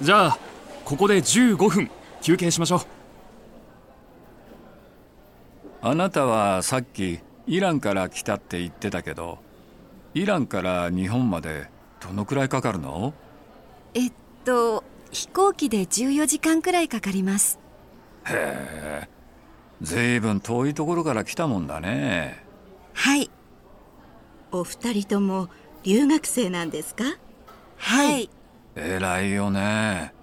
じゃあここで15分休憩しましょう。あなたはさっきイランから来たって言ってたけどイランから日本までどのくらいかかるの？えっと飛行機で14時間くらいかかります。へえずいぶん遠いところから来たもんだね。はい。お二人とも留学生なんですか？はい偉いよね。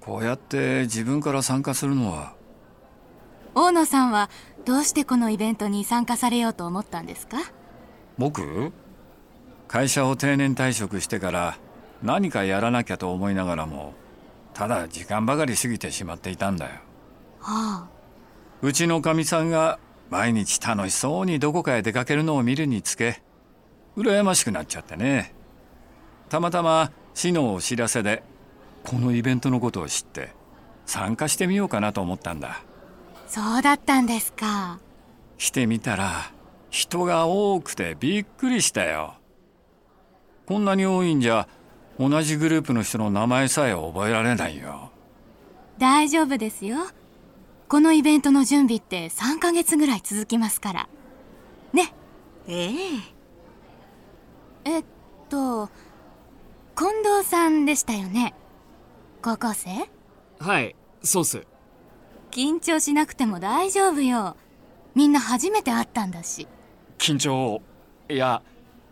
こうやって自分から参加するのは。大野さんはどうしてこのイベントに参加されようと思ったんですか？僕？会社を定年退職してから何かやらなきゃと思いながらもただ時間ばかり過ぎてしまっていたんだよ。はあ。うちのかみさんが毎日楽しそうにどこかへ出かけるのを見るにつけ羨ましくなっちゃってね。たまたま市のお知らせでこのイベントのことを知って参加してみようかなと思ったんだ。そうだったんですか。来てみたら人が多くてびっくりしたよ。こんなに多いんじゃ同じグループの人の名前さえ覚えられないよ。大丈夫ですよ。このイベントの準備って3ヶ月ぐらい続きますから。ね。えええっと近藤さんでしたよね。高校生？はいそうっす。緊張しなくても大丈夫よ。みんな初めて会ったんだし。緊張？いや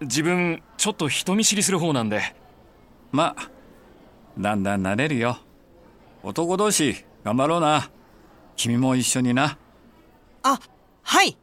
自分ちょっと人見知りする方なんで。まあだんだん慣れるよ。男同士頑張ろうな。君も一緒にな。あ、はい。